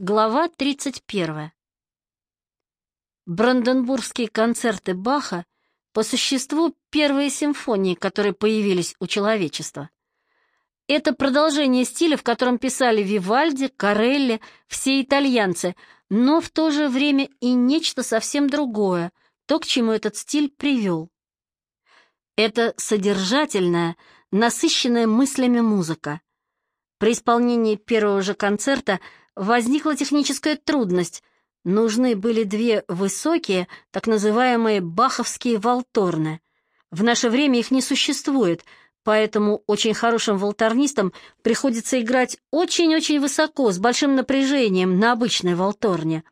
Глава 31. Бранденбургские концерты Баха по существу первые симфонии, которые появились у человечества. Это продолжение стиля, в котором писали Вивальди, Карелли, все итальянцы, но в то же время и нечто совсем другое, то, к чему этот стиль привел. Это содержательная, насыщенная мыслями музыка. При исполнении первого же концерта – возникла техническая трудность. Нужны были две высокие, так называемые баховские валторны. В наше время их не существует, поэтому очень хорошим волторнистам приходится играть очень-очень высоко, с большим напряжением на обычной валторне.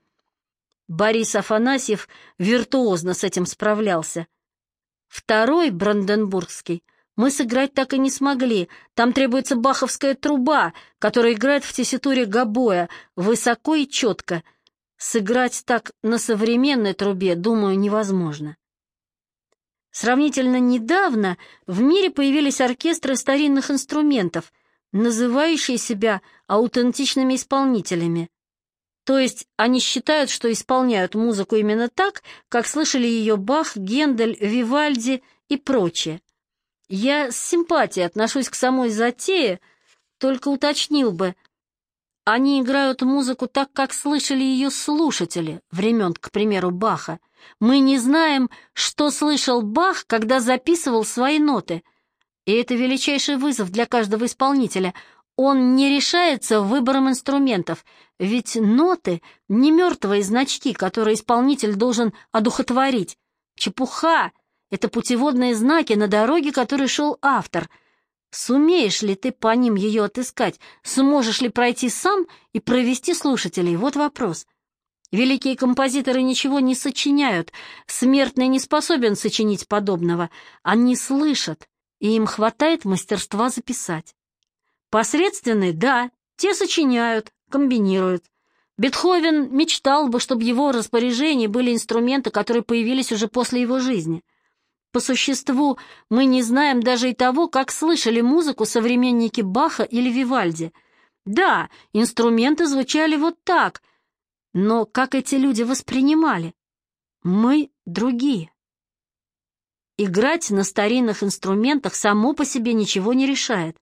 Борис Афанасьев виртуозно с этим справлялся. Второй, бранденбургский, мы сыграть так и не смогли. Там требуется баховская труба, которая играет в тесситуре гобоя, высоко и четко. Сыграть так на современной трубе, думаю, невозможно. Сравнительно недавно в мире появились оркестры старинных инструментов, называющие себя аутентичными исполнителями. То есть они считают, что исполняют музыку именно так, как слышали ее Бах, Гендель, Вивальди и прочее. Я с симпатией отношусь к самой затее, только уточнил бы, они играют музыку так, как слышали ее слушатели, времен, к примеру, Баха. Мы не знаем, что слышал Бах, когда записывал свои ноты. И это величайший вызов для каждого исполнителя. Он не решается выбором инструментов, ведь ноты — не мертвые значки, которые исполнитель должен одухотворить. Чепуха! Это путеводные знаки на дороге, которой шел автор. Сумеешь ли ты по ним ее отыскать? Сможешь ли пройти сам и провести слушателей? Вот вопрос. Великие композиторы ничего не сочиняют. Смертный не способен сочинить подобного. Они слышат, и им хватает мастерства записать. Посредственные, да, те сочиняют, комбинируют. Бетховен мечтал бы, чтобы его распоряжении были инструменты, которые появились уже после его жизни — по существу, мы не знаем даже и того, как слышали музыку современники Баха или Вивальди. Да, инструменты звучали вот так, но как эти люди воспринимали? Мы другие. Играть на старинных инструментах само по себе ничего не решает.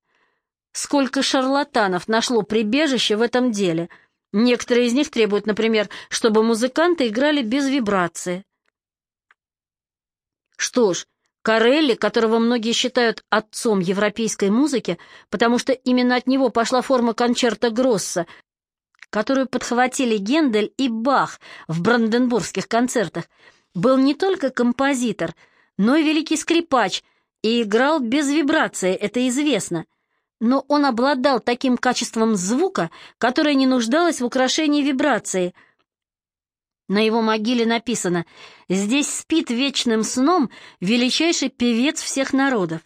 Сколько шарлатанов нашло прибежище в этом деле. Некоторые из них требуют, например, чтобы музыканты играли без вибрации. Что ж, Карелли, которого многие считают отцом европейской музыки, потому что именно от него пошла форма кончерта Гросса, которую подхватили Гендель и Бах в бранденбургских концертах, был не только композитор, но и великий скрипач и играл без вибрации, это известно. Но он обладал таким качеством звука, которое не нуждалось в украшении вибрации – на его могиле написано «Здесь спит вечным сном величайший певец всех народов».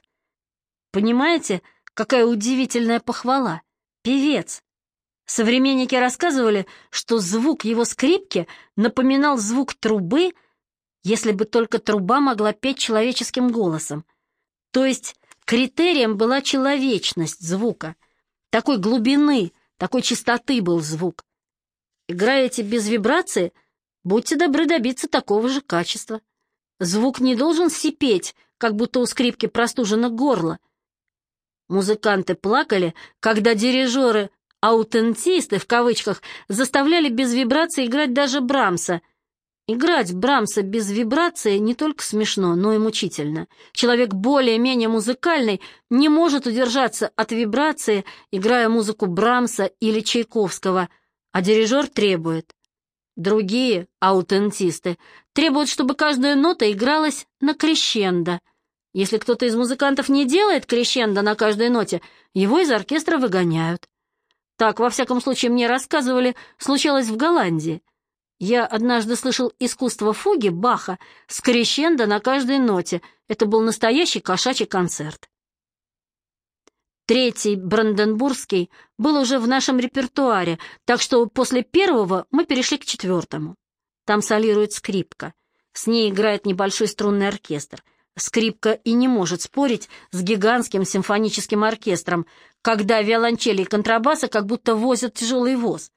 Понимаете, какая удивительная похвала? Певец. Современники рассказывали, что звук его скрипки напоминал звук трубы, если бы только труба могла петь человеческим голосом. То есть критерием была человечность звука. Такой глубины, такой чистоты был звук. Играете без вибрации — Будьте добры добиться такого же качества. Звук не должен сипеть, как будто у скрипки простужено горло. Музыканты плакали, когда дирижеры «аутентисты» в кавычках заставляли без вибрации играть даже Брамса. Играть Брамса без вибрации не только смешно, но и мучительно. Человек более-менее музыкальный не может удержаться от вибрации, играя музыку Брамса или Чайковского, а дирижер требует Другие, аутентисты, требуют, чтобы каждая нота игралась на крещендо. Если кто-то из музыкантов не делает крещендо на каждой ноте, его из оркестра выгоняют. Так, во всяком случае, мне рассказывали, случалось в Голландии. Я однажды слышал искусство фуги Баха с крещендо на каждой ноте. Это был настоящий кошачий концерт. Третий, Бранденбургский, был уже в нашем репертуаре, так что после первого мы перешли к четвертому. Там солирует скрипка. С ней играет небольшой струнный оркестр. Скрипка и не может спорить с гигантским симфоническим оркестром, когда виолончели и контрабаса как будто возят тяжелый воз.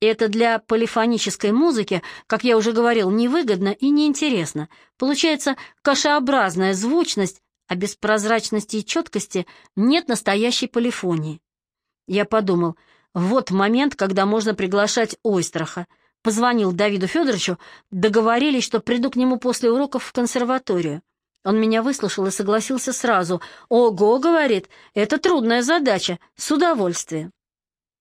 Это для полифонической музыки, как я уже говорил, невыгодно и неинтересно. Получается кашеобразная звучность, а без прозрачности и четкости нет настоящей полифонии. Я подумал, вот момент, когда можно приглашать Ойстраха. Позвонил Давиду Федоровичу, договорились, что приду к нему после уроков в консерваторию. Он меня выслушал и согласился сразу. «Ого», — говорит, — «это трудная задача, с удовольствием».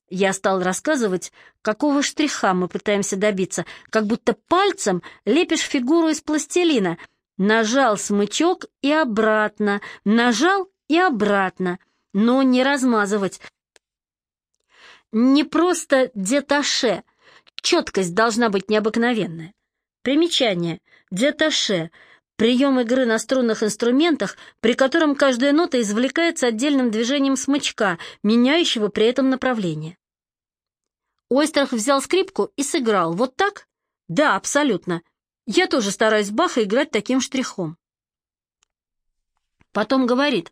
Я стал рассказывать, какого штриха мы пытаемся добиться, как будто пальцем лепишь фигуру из пластилина. Нажал смычок и обратно, нажал и обратно, но не размазывать. Не просто деташе, четкость должна быть необыкновенная. Примечание. Деташе — Прием игры на струнных инструментах, при котором каждая нота извлекается отдельным движением смычка, меняющего при этом направление. Ойстрах взял скрипку и сыграл. Вот так? Да, абсолютно. Я тоже стараюсь Баха играть таким штрихом. Потом говорит,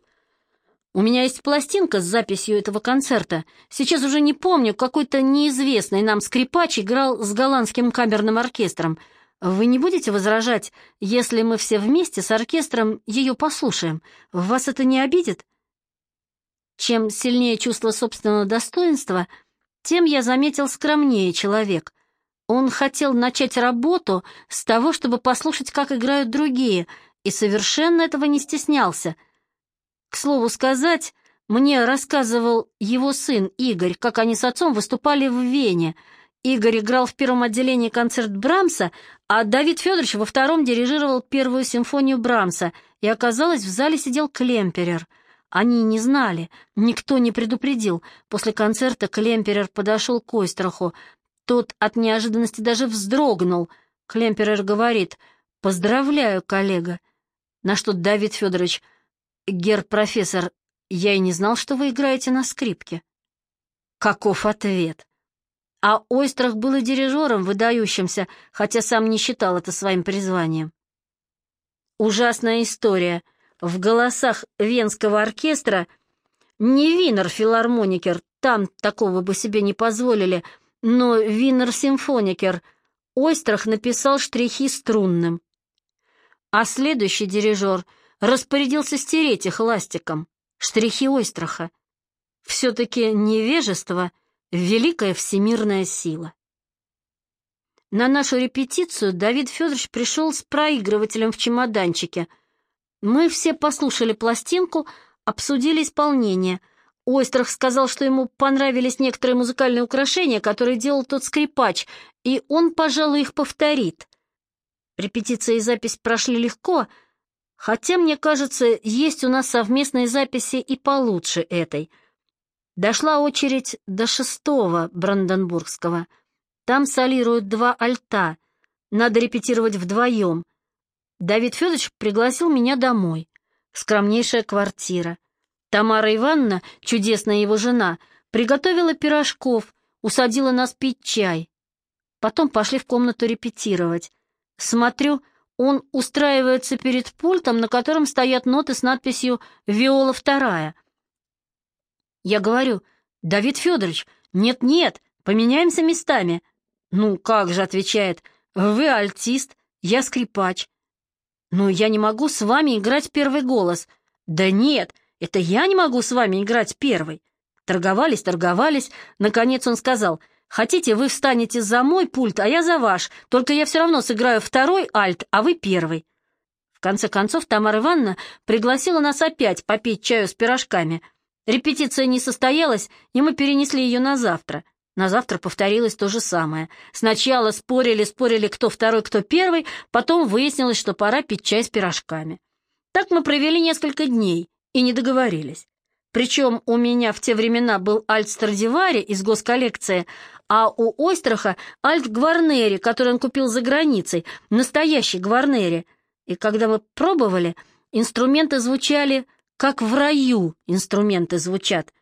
у меня есть пластинка с записью этого концерта. Сейчас уже не помню, какой-то неизвестный нам скрипач играл с голландским камерным оркестром — вы не будете возражать, если мы все вместе с оркестром ее послушаем? Вас это не обидит? Чем сильнее чувство собственного достоинства, тем я заметил скромнее человек. Он хотел начать работу с того, чтобы послушать, как играют другие, и совершенно этого не стеснялся. К слову сказать, мне рассказывал его сын Игорь, как они с отцом выступали в Вене — Игорь играл в первом отделении концерт Брамса, а Давид Федорович во втором дирижировал первую симфонию Брамса, и оказалось, в зале сидел Клемперер. Они не знали, никто не предупредил. После концерта Клемперер подошел к Ойстраху. Тот от неожиданности даже вздрогнул. Клемперер говорит «Поздравляю, коллега». На что Давид Федорович «Гер-профессор, я и не знал, что вы играете на скрипке». Каков ответ? А Ойстрах был и дирижером выдающимся, хотя сам не считал это своим призванием. Ужасная история. В голосах Венского оркестра не Винер-филармоникер, там такого бы себе не позволили, но Винер-симфоникер. Ойстрах написал штрихи струнным. А следующий дирижер распорядился стереть их ластиком. Штрихи Ойстраха. Все-таки невежество — Великая всемирная сила. На нашу репетицию Давид Федорович пришел с проигрывателем в чемоданчике. Мы все послушали пластинку, обсудили исполнение. Ойстрах сказал, что ему понравились некоторые музыкальные украшения, которые делал тот скрипач, и он, пожалуй, их повторит. Репетиция и запись прошли легко, хотя, мне кажется, есть у нас совместные записи и получше этой — Дошла очередь до шестого Бранденбургского. Там солируют два альта. Надо репетировать вдвоем. Давид Федорович пригласил меня домой. Скромнейшая квартира. Тамара Ивановна, чудесная его жена, приготовила пирожков, усадила нас пить чай. Потом пошли в комнату репетировать. Смотрю, он устраивается перед пультом, на котором стоят ноты с надписью «Виола вторая». Я говорю, Давид Федорович, нет-нет, поменяемся местами. Ну, как же, отвечает, вы альтист, я скрипач. Ну, я не могу с вами играть первый голос. Да нет, это я не могу с вами играть первый. Торговались, торговались. Наконец он сказал, хотите, вы встанете за мой пульт, а я за ваш, только я все равно сыграю второй альт, а вы первый. В конце концов, Тамара Ивановна пригласила нас опять попить чаю с пирожками — Репетиция не состоялась, и мы перенесли ее на завтра. На завтра повторилось то же самое. Сначала спорили, спорили, кто второй, кто первый, потом выяснилось, что пора пить чай с пирожками. Так мы провели несколько дней и не договорились. Причем у меня в те времена был альт Страдивари из госколлекции, а у Ойстраха альт Гварнери, который он купил за границей, настоящий Гварнери. И когда мы пробовали, инструменты звучали как в раю инструменты звучат.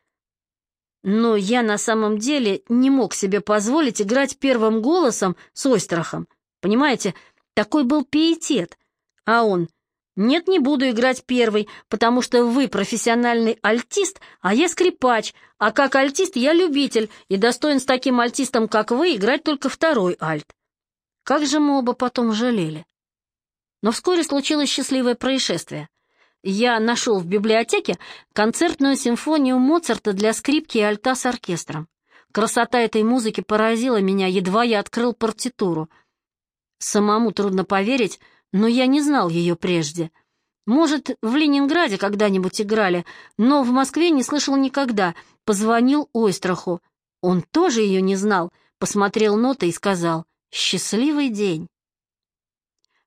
Но я на самом деле не мог себе позволить играть первым голосом с Ойстрахом. Понимаете, такой был пиетет. А он «Нет, не буду играть первый, потому что вы профессиональный альтист, а я скрипач, а как альтист я любитель и достоин с таким альтистом, как вы, играть только второй альт». Как же мы оба потом жалели. Но вскоре случилось счастливое происшествие. Я нашел в библиотеке концертную симфонию Моцарта для скрипки и альта с оркестром. Красота этой музыки поразила меня, едва я открыл партитуру. Самому трудно поверить, но я не знал ее прежде. Может, в Ленинграде когда-нибудь играли, но в Москве не слышал никогда. Позвонил Ойстраху. Он тоже ее не знал, посмотрел ноты и сказал «Счастливый день».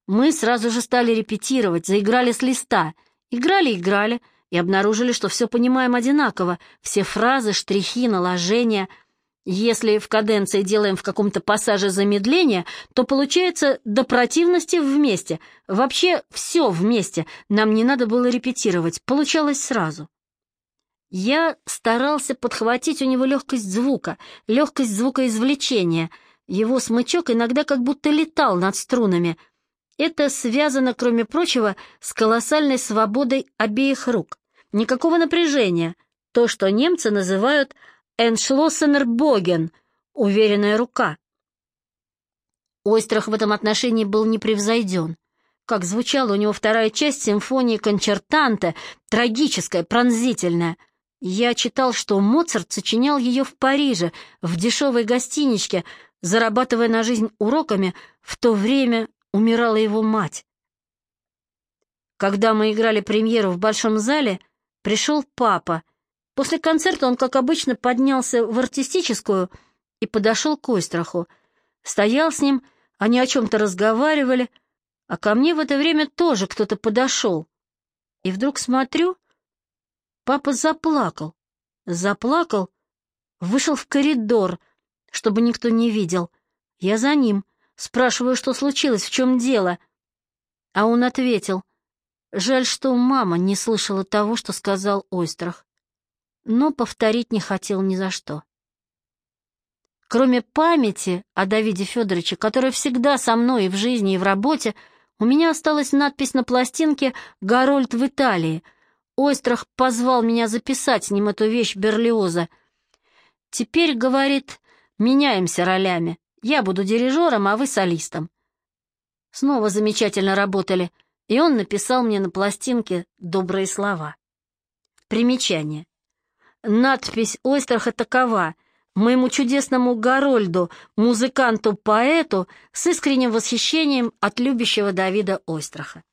Мы сразу же стали репетировать, заиграли с листа. Играли-играли и обнаружили, что все понимаем одинаково, все фразы, штрихи, наложения — если в каденции делаем в каком-то пассаже замедление, то получается до противности вместе. Вообще все вместе. Нам не надо было репетировать, получалось сразу. Я старался подхватить у него легкость звука, легкость звукоизвлечения. Его смычок иногда как будто летал над струнами. Это связано, кроме прочего, с колоссальной свободой обеих рук. Никакого напряжения. То, что немцы называют Эншлоссенербоген, уверенная рука. Ойстрах в этом отношении был непревзойден. Как звучала у него вторая часть симфонии кончертанте, трагическая, пронзительная. Я читал, что Моцарт сочинял ее в Париже, в дешевой гостиничке, зарабатывая на жизнь уроками, в то время умирала его мать. Когда мы играли премьеру в большом зале, пришел папа — После концерта он, как обычно, поднялся в артистическую и подошел к Ойстраху. Стоял с ним, они о чем-то разговаривали, а ко мне в это время тоже кто-то подошел. И вдруг смотрю, папа заплакал. Заплакал, вышел в коридор, чтобы никто не видел. Я за ним, спрашиваю, что случилось, в чем дело. А он ответил, жаль, что мама не слышала того, что сказал Ойстрах но повторить не хотел ни за что. Кроме памяти о Давиде Федоровиче, которая всегда со мной и в жизни, и в работе, у меня осталась надпись на пластинке «Гарольд в Италии». Ойстрах позвал меня записать с ним эту вещь Берлиоза. «Теперь, — говорит, — меняемся ролями. Я буду дирижером, а вы солистом». Снова замечательно работали, и он написал мне на пластинке добрые слова. Примечание. Надпись Ойстерха такова «Моему чудесному Гарольду, музыканту-поэту, с искренним восхищением от любящего Давида Ойстраха».